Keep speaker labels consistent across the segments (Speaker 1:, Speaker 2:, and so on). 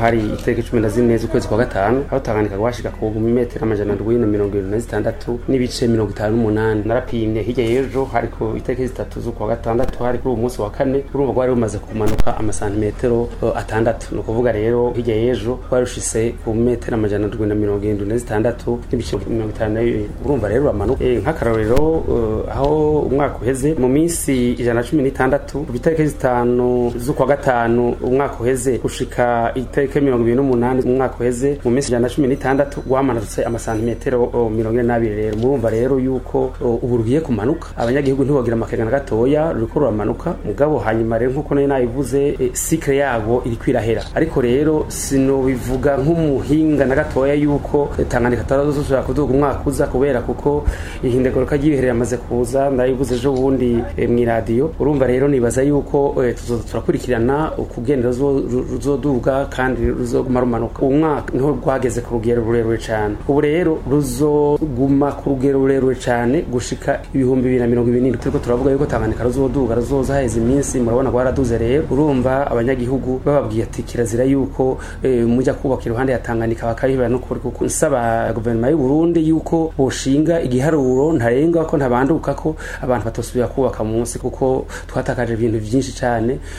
Speaker 1: hari itariki cumi na zine z'ukwezi kwa gatanu aho tanganyika rwashyiga ku metero amajana arindwi na mirongo irindwi na zitandatu n'ibice mirongo itanu n'umunani narapimye hirya y'ejo hari ku itariki zitatu z'ukwa gatandatu hari kuri uwo munsi wa kane urumva rwari rumaze kumanuka amasantimetero uh, atandatu ni ukuvuga rero hirya y'ejo rwari rushise ku metero amajana arindwi na mirongo irindwi na zitandatu n'ibice mirongo itanu urumva rero ruramanuka eh, nk'akarorero uh, aho umwaka uheze mu minsi ijana na cumi n'itandatu ku itariki zitanu z'ukwa gatanu umwaka uheze gushika itariki itariki mirongo ibiri n'umunani umwaka uheze mu minsi ijana na cumi n'itandatu wamanutse amasantimetero mirongo ine n'abiri rero murumva rero yuko ubu rugiye kumanuka abanyagihugu ntibagira amakenga na gatoya ruriko ruramanuka mugabo hanyuma rero nk'uko nari nabivuze e, sikire yabo iri kwirahera ariko rero sinobivuga nk'umuhinga na gatoya yuko e, tanganyika tutazosubira kuduga umwaka uza kubera kuko ihindagurika ry'ibihe yamaze kuza ndabivuze ejo bundi e, mu iradiyo urumva rero nibaza yuko tuzoza turakurikirana ukugendera ruzoduga kandi kandi ruzoguma rumanuka uwo mwaka niho rwageze ku rugero rurerure cyane ubu rero ruzoguma ku rugero rurerure cyane gushika ibihumbi bibiri na mirongo ibiri turiko turavuga yuko tanganyika ruzoduga ruzoza haheze iminsi murabona rwaraduze rero urumva abanyagihugu bababwiye ati kirazira yuko eh, mujya kubaka iruhande ya tanganyika bakabihibera n'ukuri kuko nsaba guverinoma y'u Burundi yuko boshinga igiharuro ntarengwa ko ntabanduka ko abantu batosubira kubaka munsi kuko twatakaje ibintu byinshi cyane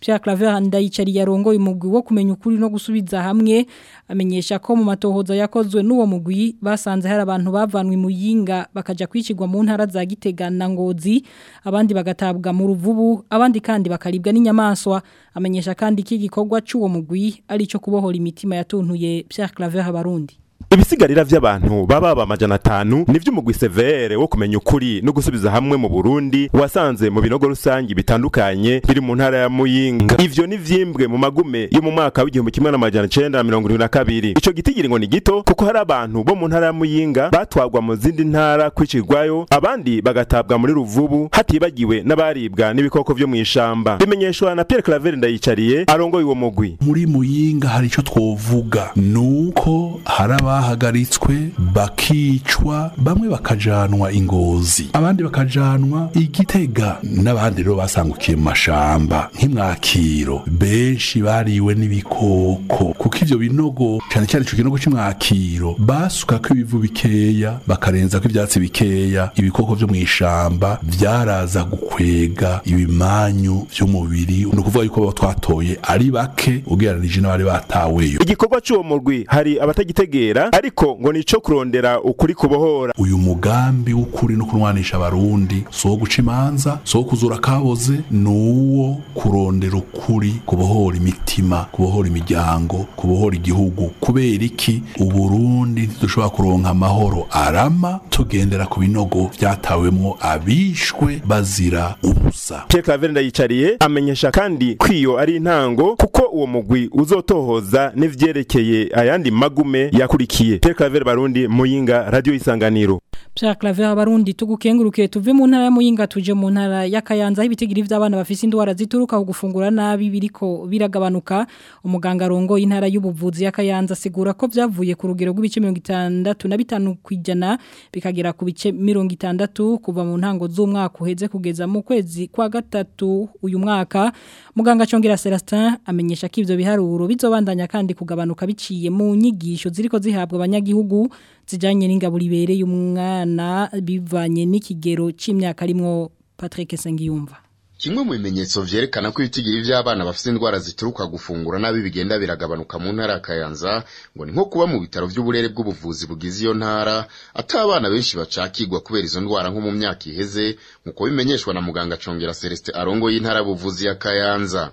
Speaker 2: bya Claver Ndayicari yarongoye umugwi wo kumenya ukuri no gusubiza hamwe amenyesha ko mu matohoza yakozwe n'uwo mugwi basanze hari abantu bavanwe mu yinga bakajya kwicirwa mu ntara za Gitega na Ngozi abandi bagatabwa mu ruvubu abandi kandi bakaribwa n'inyamaswa amenyesha kandi iki gikorwa cy'uwo mugwi ari cyo kubohora imitima yatuntuye Pierre Claver abarundi
Speaker 3: ibisigarira by'abantu baba aba amajana atanu nivyo umugwi severe wo kumenya ukuri no gusubiza hamwe mu Burundi wasanze mu binogo rusangi bitandukanye biri mu ntara ya Muyinga ivyo ni vyimbwe mu magume yo mu mwaka w'igihumbi 1992 ico gitigiri ngo ni gito kuko hari abantu bo mu ntara ya Muyinga batwagwa mu zindi ntara kwicirwayo abandi bagatabwa muri Ruvubu hatibagiwe n'abaribwa n'ibikoko vyo mw'ishamba bimenyeshwa na Pierre Claver ndayicariye arongoye uwo mugwi
Speaker 4: muri Muyinga hari ico twovuga nuko hari bahagaritswe bakicwa bamwe bakajanwa ingozi abandi bakajanwa igitega n'abandi rero basangukiye mu mashamba nk'imwakiro benshi bariwe n'ibikoko kuko ibyo binogo cyane cyane icyo kinogo cy'imwakiro basuka ko ibivu bikeya bakarenza ko ibyatsi bikeya ibikoko byo mu ishyamba byaraza gukwega ibimanyu by'umubiri ni ukuvuga yuko twatoye ari bake ugereranije n'abari bataweyo
Speaker 3: igikorwa cy'uwo murwi hari abatagitegera kurondera ariko ngo nico kurondera ukuri kubohora
Speaker 4: uyu mugambi w'ukuri no kunwanisha abarundi si uwo guca imanza si uwo kuzura kaboze ni uwo kurondera ukuri kubohora imitima kubohora imiryango kubohora igihugu kubera iki uburundi ntidushobora kuronka amahoro arama tugendera ku binogo byatawemo abishwe bazira ubusa
Speaker 3: Pierre Claver ndayicariye amenyesha kandi kwiyo ari intango kuko uwo mugwi uzotohoza n’ibyerekeye ayandi magume yakuri dukurikiye Pierre Claver Barundi Muyinga Radio Isanganiro
Speaker 2: Pierre Claver Barundi tugukengurukiye tuve mu ntara ya Muyinga tuje mu ntara ya Kayanza ibitigiri vy'abana bafise indwara zituruka kugufungura nabi biriko biragabanuka umuganga rongo intara y'ubuvuzi ya asigura ko byavuye ku rugero rw'ibice mirongo itandatu na 65 kwijana bikagera ku bice mirongo itandatu kuva mu ntango z'umwaka uheze kugeza mu kwezi kwa gatatu uyu mwaka muganga cyongera Celestin amenyesha ko ivyo biharuro bizobandanya kandi kugabanuka biciye mu nyigisho ziriko ziha zihabwa abanyagihugu zijyanye n'ingabo ribereye umwana bivanye n'ikigero cy'imyaka arimo Patrick Sengiyumva
Speaker 5: kimwe mu bimenyetso byerekana ko ibitigira by'abana bafite indwara zituruka gufungura nabi bigenda biragabanuka mu ntara ya kayanza ngo ni nko kuba mu bitaro by'uburere bw'ubuvuzi bugize iyo ntara atari abana benshi bacakirwa kubera izo ndwara nko mu myaka iheze nk'uko bimenyeshwa na muganga congera celestin arongo y'intara y'ubuvuzi ya kayanza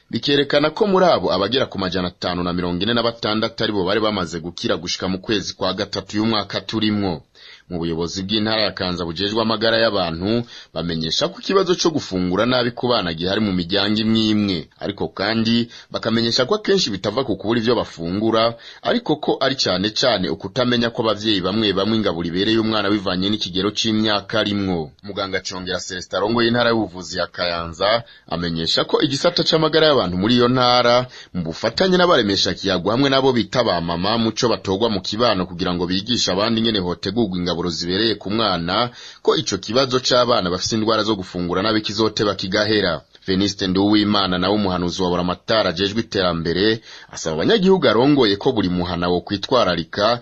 Speaker 5: bikerekana ko muri abo abagera ku majana atanu na mirongo ine na batandatu aribo bari bamaze gukira gushika mu kwezi kwa gatatu y'umwaka turimwo mu buyobozi bw'intara ya Kanza bujejwe amagara y'abantu bamenyesha ko ikibazo cyo gufungura nabi ku bana gihari mu miryango imwe imwe ariko kandi bakamenyesha ko akenshi bitava ku kubura ibyo bafungura ariko ko ari cyane cyane ukutamenya ko abavyeyi bamwe bamwe ingaburi ibereye umwana bivanye n'ikigero c'imyaka arimwo muganga Congera Celestin Rongo y'intara y'ubuvuzi ya Kayanza amenyesha ko igisata c'amagara y'abantu muri iyo ntara mu bufatanye n'abaremesha kiyagwa hamwe nabo bitaba mama muco batogwa mu kibano kugira ngo bigishe abandi ingene hotegurwa ingabo impanuro zibereye ku mwana ko icyo kibazo cy’abana bafite indwara zo gufungura nabi kizoteba kigahera Veniste Nduwimana nawe umuhanuzi wa Buramatari ajejwe iterambere asaba abanyagihugu arongoye ko buri muhana wo kwitwararika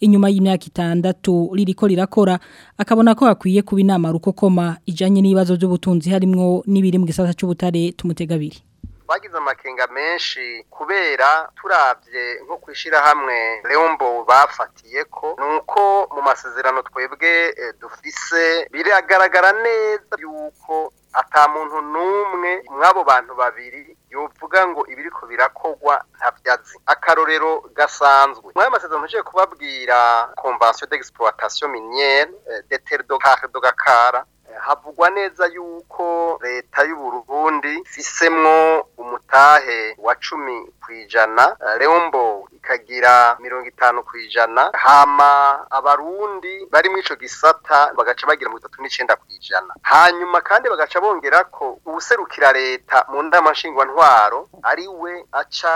Speaker 2: inyuma y'imyaka itandatu ririko rirakora akabona ko hakwiye kuba inama rukokoma ijanye n'ibibazo by'ubutunzi harimo n'ibiri mu gisata cy'ubutare tumutega abiri
Speaker 6: twagize amakenga menshi kubera turabye nko kwishyira hamwe Leombo bafatiye ko nuko mu masezerano twebwe eh, dufise biragaragara neza yuko ata muntu n'umwe mw'abo bantu babiri yovuga ngo ibiriko birakogwa nta byazi akarorero gasanzwe muri ayo masezerano kubabwira convention d'exploitation minière eh, de terre de gakara havugwa neza yuko leta y'u y'uburundi ifisemwo umutahe wa cumi ku leombo ikagira mirongo itanu ku hama abarundi bari muri ico gisata bagaca bagira mu itatu n'icenda ku hanyuma kandi bagaca bongera ko uwuserukira leta mu ndamashingwantwaro ari we aca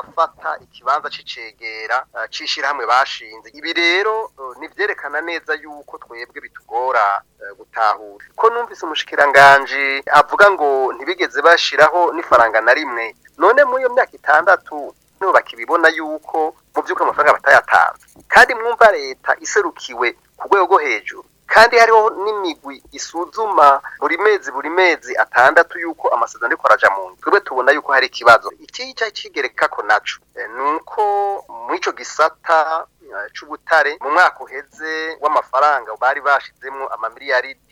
Speaker 6: afata uh, ikibanza c'icegera uh, c'ishirahamwe bashinze ibi rero nibyerekana neza yuko twebwe bitugora eh, gutahura ko numvise umushikiranganje avuga ngo ntibigeze bashiraho n'ifaranga na rimwe none mu iyo myaka itandatu nibo bakibibona yuko mu byuko amafaranga batayatanze kandi mwumva leta iserukiwe ku rwego rwo hejuru kandi hariho n'imigwi isuzuma buri mezi buri mezi atandatu yuko amasezerano ariko araja mu nzu twebwe tubona yuko hari ikibazo iki cya kigereka ko naco eh, nuko muri icyo gisata Eh, cy'ubutare mu mwaka uheze w'amafaranga bari bashizemo amamiliyaridi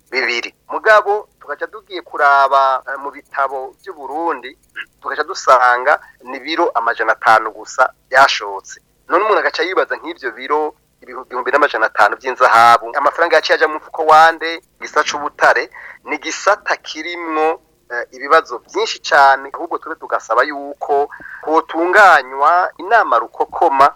Speaker 6: bibiri mugabo tugaca tugiye kuraba eh, mu bitabo by'uburundi tugaca dusanga ni biro amajana atanu gusa byashotse none umuntu agaca yibaza nk'ibyo biro ibihumbi n'amajana atanu by'inzahabu amafaranga yaciye ajya mu mfuko wande igisa c'ubutare ni igisata kirimo eh, ibibazo byinshi cyane ahubwo tube tugasaba yuko hotunganywa inama rukokoma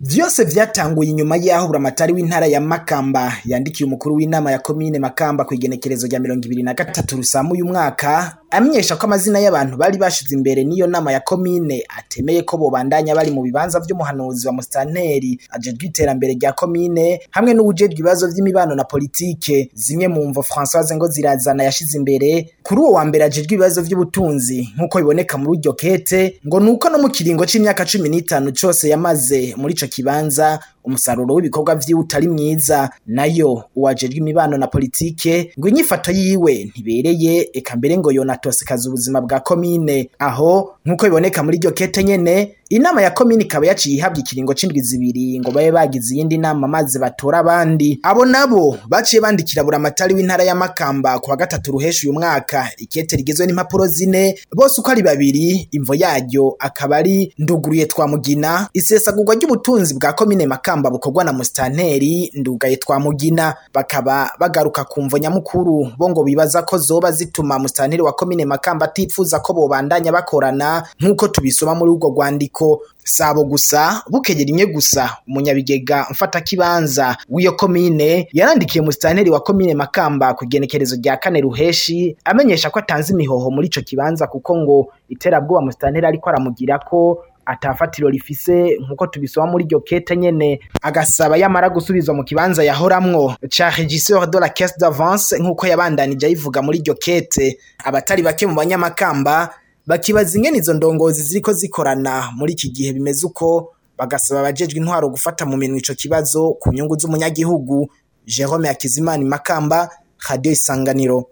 Speaker 7: byose byatanguye inyuma yahura buramatari w'intara ya Makamba yandikiye umukuru w'inama ya komine Makamba ku igenekerezo rya mirongo ibiri na gatatu rusamu uyu mwaka amenyesha ko amazina y'abantu bari bashize imbere n'iyo nama ya komine atemeye ko bobandanya bari mu bibanza by'umuhanuzi wa Mustanteri ajejwe iterambere rya komine hamwe n'ubujejwe ibibazo by'imibano na politike zimwe mu mvo Françoise ngo zirazana yashize imbere kuri uwo wa mbere ajejwe ibibazo by'ubutunzi nk'uko biboneka muri iryo kete ngo uko no mu kiringo cy’imyaka cumi n'itanu cyose yamaze muri ico ico kibanza umusaruro w'ibikorwa vyiwe utari mwiza nayo uwajejwe imibano na politike ngo inyifato yiwe ntibereye eka mbere ngo yonatosekaza ubuzima bwa komine aho nkuko biboneka muri iryo kete nyene Inama ya komini ikaba yaciye ihabwa ikiringo c'indwi zibiri ngo babe bagize iyindi nama maze batore abandi. Abo nabo baciye bandikira Buramatari w'intara ya Makamba ku wa gatatu ruhesha uyu mwaka ikete rigizwe n'impapuro zine bose uko ari babiri imvo yaryo akaba ari Nduguruye Twamugina isesagurwa ry'ubutunzi bwa komine Makamba bukorwa na Musitanteri Ndugaye twa Mugina bakaba bagaruka ku mvo nyamukuru bo ngo bibaza ko zoba zituma Musitanteri wa komine Makamba atifuza ko bobandanya bakorana nk'uko tubisoma muri ubwo rwandiko. ariko sabo gusa bukegera imwe gusa umunyabigega mfatakibanza w'iyo komine yarandikiye musitanteri wa komine makamba ku igenekerezo rya kane ruheshi amenyesha ko atanze imihoho muri ico kibanza kuko ngo iterabwoba musitanteri ariko aramugira ko atafatiro rifise nkuko tubisoma muri iryo kete nyene agasaba yamara gusubizwa mu kibanza yahoramwo ca regisseur de la caisse d'avance nkuko yabandanije ayivuga muri iryo kete abatari bake mu banyamakamba bakibaza ingene izo ndongozi ziriko zikorana muri iki gihe bimeze uko bagasaba abajejwe intwaro gufata mu minwe ico kibazo ku nyungu z'umunyagihugu Jerome Hakizimana Makamba Radio Isanganiro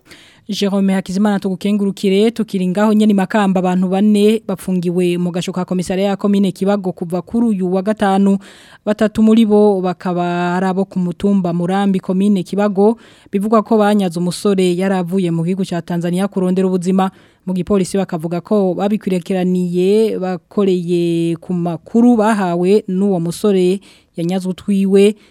Speaker 2: Jerome Hakizimana tugukengurukire tukiri ngaho nyene makamba abantu bane bapfungiwe mu gashoka komisariya ya commune Kibago kuva kuri uyu wa gatanu batatu muri bo bakaba arabo ku mutumba Murambi commune Kibago bivugwa ko banyaze umusore yaravuye mu gihugu cya Tanzania kurondera ubuzima mu gipolisi bakavuga ko babikwirekeraniye bakoreye ku makuru bahawe n'uwo musore yanyazwe utwiwe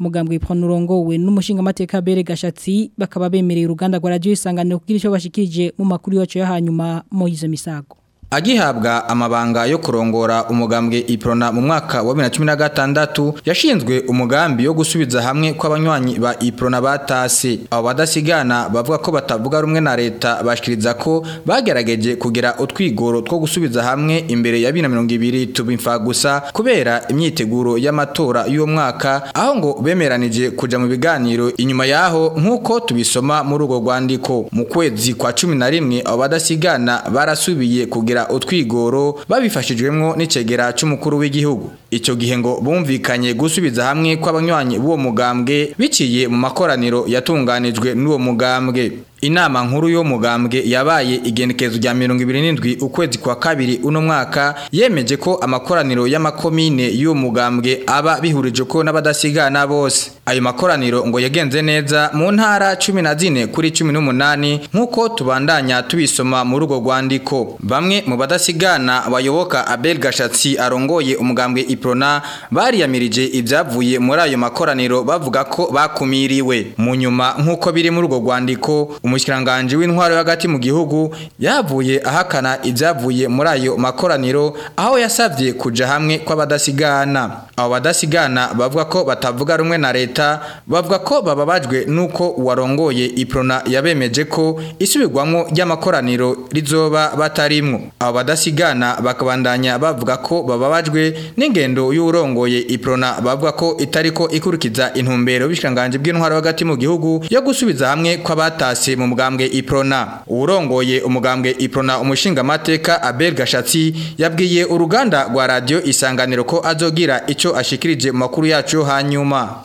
Speaker 2: umugambwe iprona urongowe n'umushinga amateka bere gashatsi bakaba bemereye uruganda rwa radio isanganiro kugira ico bashikirije mu makuru yacu ya hanyuma Moise Misago
Speaker 8: agihabwa amabanga yo kurongora umugambwe iprona mu mwaka wa 2016 yashinzwe umugambi yo gusubiza hamwe kw'abanywanyi ba iprona batase abo badasigana bavuga ko batavuga rumwe na leta bashikiriza ko bagerageje kugira utwigoro two gusubiza hamwe imbere ya 2020 tubimfa gusa kubera imyiteguro y'amatora y'uwo mwaka aho ngo bemeranije kuja mu biganiro inyuma yaho nkuko tubisoma muri ugo rwandiko mu kwezi kwa 11 abo badasigana barasubiye kugira utwigoro babifashijwemo n'icegera cy'umukuru w'igihugu icyo gihe ngo bumvikanye gusubiza hamwe kw'abanywanyi b'uwo mugambwe biciye mu makoraniro yatunganijwe n'uwo mugambwe inama nkuru y'uwo mugambwe yabaye igenekerezo rya mirongo ibiri n'indwi ukwezi kwa kabiri uno mwaka yemeje ko amakoraniro y'amakomine y'uwo mugambwe aba bihurije ko n'abadasigana bose ayo makoraniro ngo yagenze neza mu ntara cumi na kuri cumi n'umunani nk'uko tubandanya tubisoma mu rugo rwandiko bamwe mu badasigana bayoboka abel gashatsi arongoye umugambwe Prona bariyamirije ibyavuye muri ayo makoraniro bavuga ko bakumiriwe mu nyuma nk'uko biri muri urwo rwandiko umushyiranganje w'intwaro hagati mu gihugu yavuye ahakana ibyavuye muri ayo makoraniro aho yasabye kuja hamwe kw'abadasigana abo badasigana bavuga ko batavuga rumwe na leta bavuga ko bababajwe nuko warongoye iprona yabemeje ko isubirwamo ry'amakoraniro rizoba batarimwo abo badasigana bakabandanya bavuga ko bababajwe n'ingendo Kayendo y'urongoye iprona bavuga ko itariko ikurikiza intumbero bishikanganje bw'intwaro hagati mu gihugu yo gusubiza hamwe kwabatase mu mugambwe iprona urongoye umugambwe iprona umushinga mateka Abel Gashatsi yabwiye uruganda rwa radio isanganiro ko azogira icyo ashikirije makuru yacu hanyuma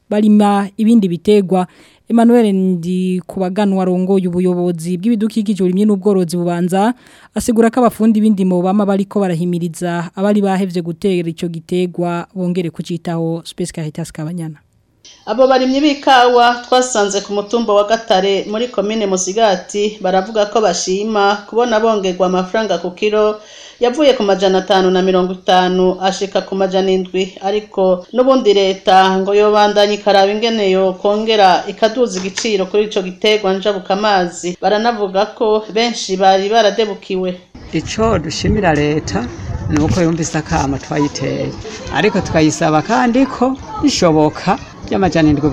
Speaker 2: balima ibindi bitegwa Emmanuel ndi kubaganwa rongoye ubuyobozi bw'ibidukikije urimye n'ubworozi bubanza asigura ko abafundi mu bama bariko barahimiriza abari bahevye gutera icyo gitegwa bongere kucitaho Space Caritas Kabanyana
Speaker 9: abo barimyi b'ikawa twasanze ku mutumba wa gatare muri komine musigati baravuga ko bashima kubona bongerwa amafaranga ku kiro yavuye ku majana atanu na mirongo itanu ashika ku majana indwi ariko n'ubundi leta ngo yobandanye ikaraba ingene yokongera ikaduza igiciro kuri ico giterwa amazi baranavuga ko benshi bari baradebukiwe
Speaker 10: ico dushimira leta ni uko yumvise akama twayiteye ariko tukayisaba kandi ko bishoboka by'amajana indwi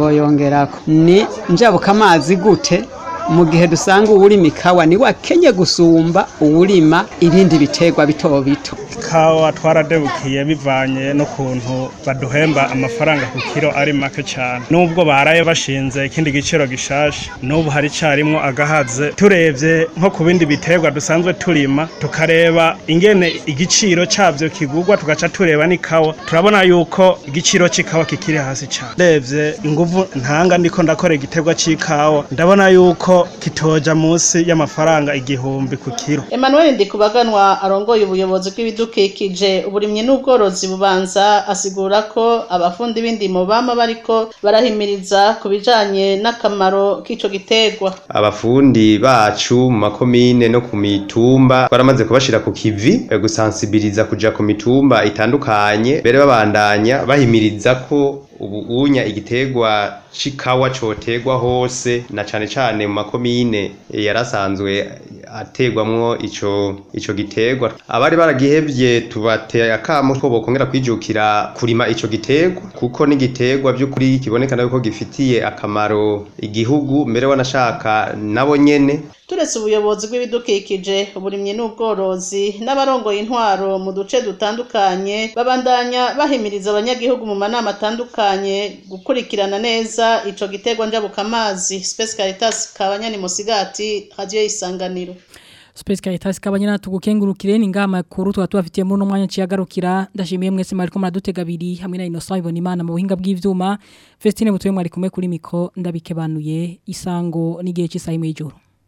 Speaker 10: ni njabuka amazi gute mu gihe dusanga uwurima ikawa ni wakenye gusumba uwurima ibindi biterwa bito bito
Speaker 11: ikawa twaradebukiye bivanye n'ukuntu baduhemba amafaranga ku kiro ari make cyane nubwo baraye bashinze ikindi giciro gishasha n'ubu hari cyarimwo agahaze turebye nko ku bindi biterwa dusanzwe turima tukareba ingene igiciro cyabyo kigurwa tugaca tureba n'ikawa turabona yuko igiciro cy'ikawa kikiri hasi cyane ndebye inguvu ntanga niko ndakora igiterwa cy'ikawa ndabona yuko ko kitoja munsi y'amafaranga igihumbi ku kiro
Speaker 9: Emmanuel Ndikubaganwa arongoye ubuyobozi bw'ibidukikije uburimyi n'ubworozi bubanza asigura ko abafundi b'indimo bama bariko barahimiriza ku bijanye n'akamaro k'ico gitegwa
Speaker 12: abafundi bacu mu makomine no ku mitumba baramaze kubashira ku kivi gusansibiriza kuja ku mitumba itandukanye bere babandanya bahimiriza ko ubu unya igiterwa c'ikawa coterwa hose na cyane cyane mu makomine yarasanzwe ategwamo icyo icyo giterwa abari baragihebye tubateye akamo ko bokongera kwijukira kurima icyo giterwa kuko n'igiterwa vy'ukuri kibonekana yuko gifitiye akamaro igihugu mbere wanashaka nabo nyene
Speaker 9: turetse ubuyobozi bw'ibidukikije uburimyi n'ubworozi n'abarongoye intwaro mu duce dutandukanye babandanya bahimiriza abanyagihugu mu manama atandukanye gukurikirana neza icyo giterwa njabukamazi Space Caritas kabanyani musigati isanganiro
Speaker 2: Space Caritas kabanyana tugukengurukire ni ngama kuru twatubafitiye mu numwanya ciyagarukira ndashimiye mwese mari ko muradutega biri hamwe na Innocent Ibonimana mu buhinga bw'ivyuma Festine mutuye mwari kumwe kuri miko ndabikebanuye isango n'igihe cy'isaha imwe y'ijoro